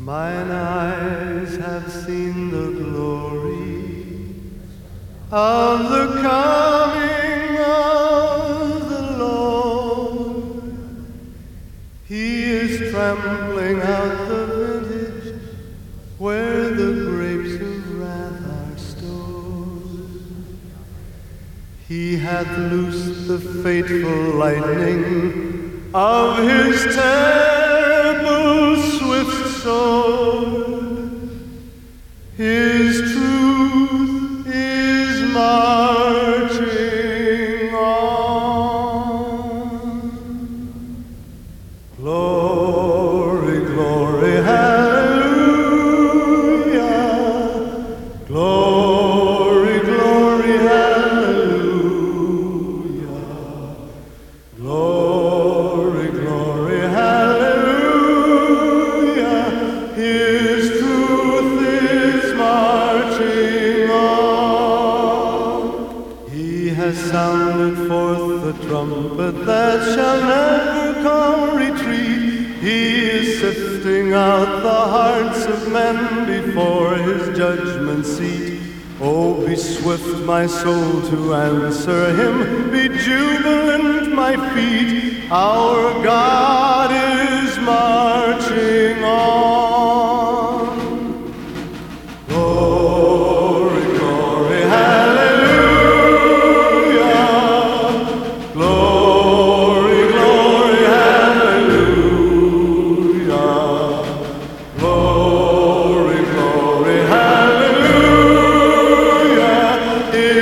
Mine eyes have seen the glory of the coming of the Lord. He is trampling out the vintage where the grapes of wrath are stored. He hath loosed the fateful lightning of his terrible His sounded forth the trumpet that shall never come retreat. He is sifting out the hearts of men before his judgment seat. Oh, be swift, my soul, to answer him. Be jubilant, my feet. Our God